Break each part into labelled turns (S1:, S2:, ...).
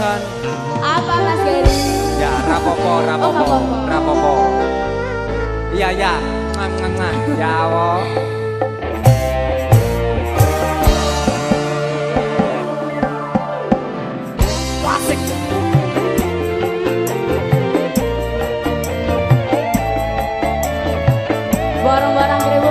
S1: Tuhan.
S2: Apa Mas Garis?
S1: Ya, rapopo, rapopo,
S2: oh, rapopo.
S1: Iya, iya. ya. Ngam, ngam, ngam. Ya, Allah.
S2: barang-barang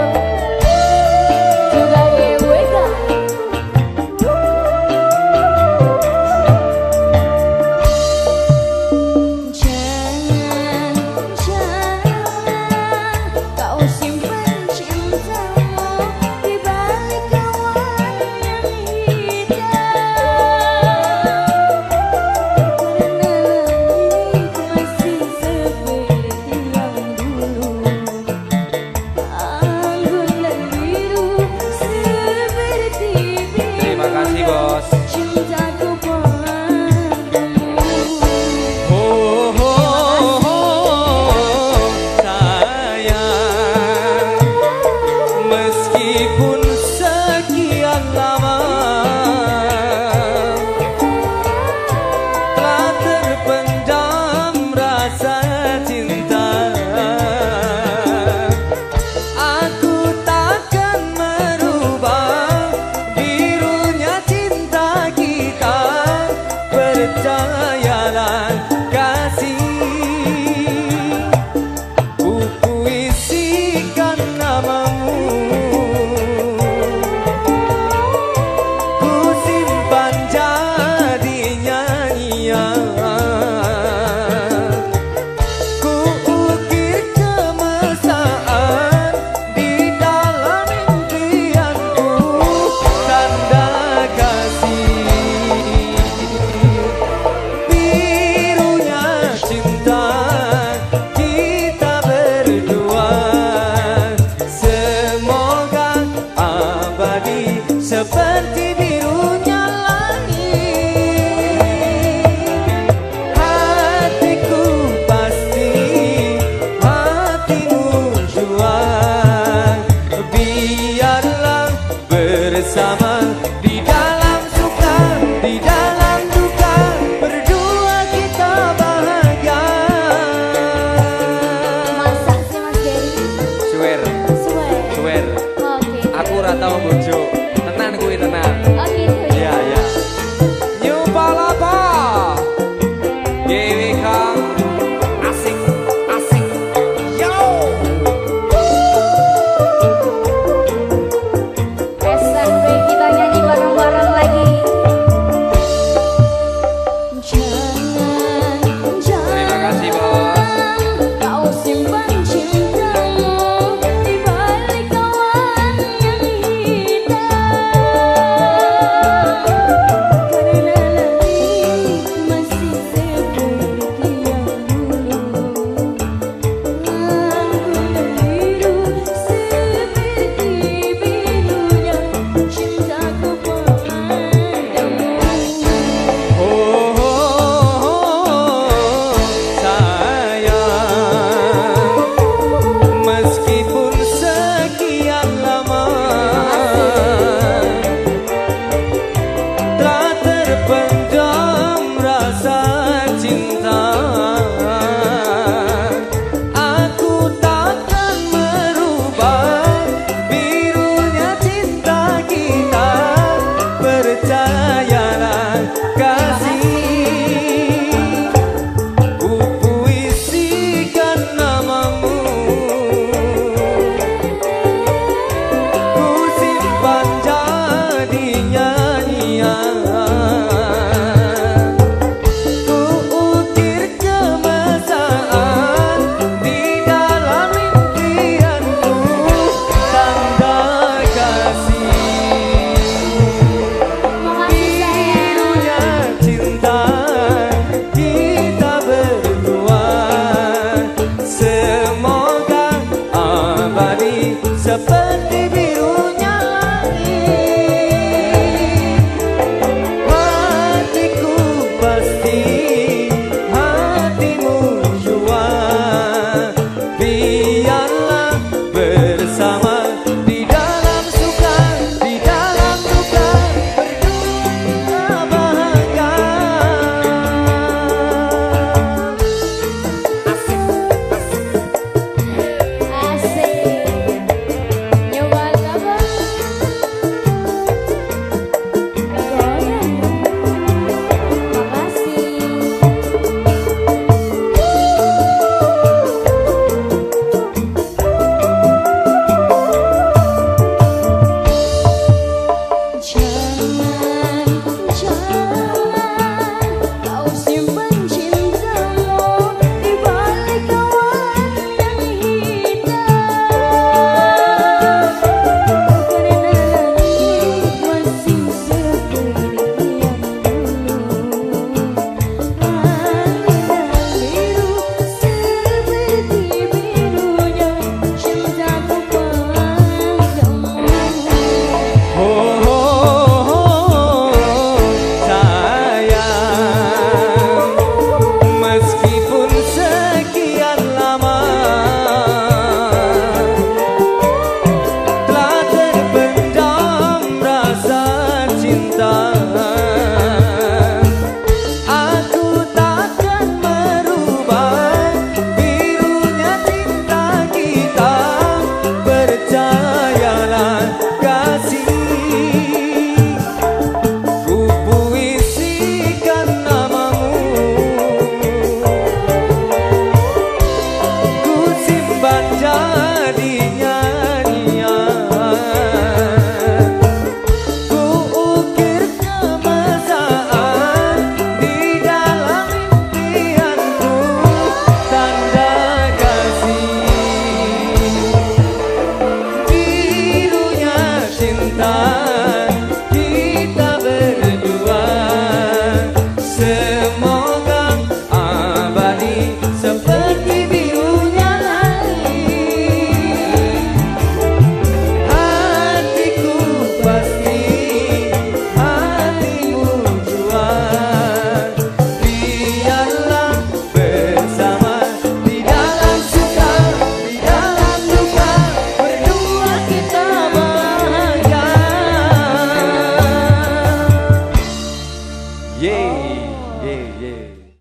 S1: yeah.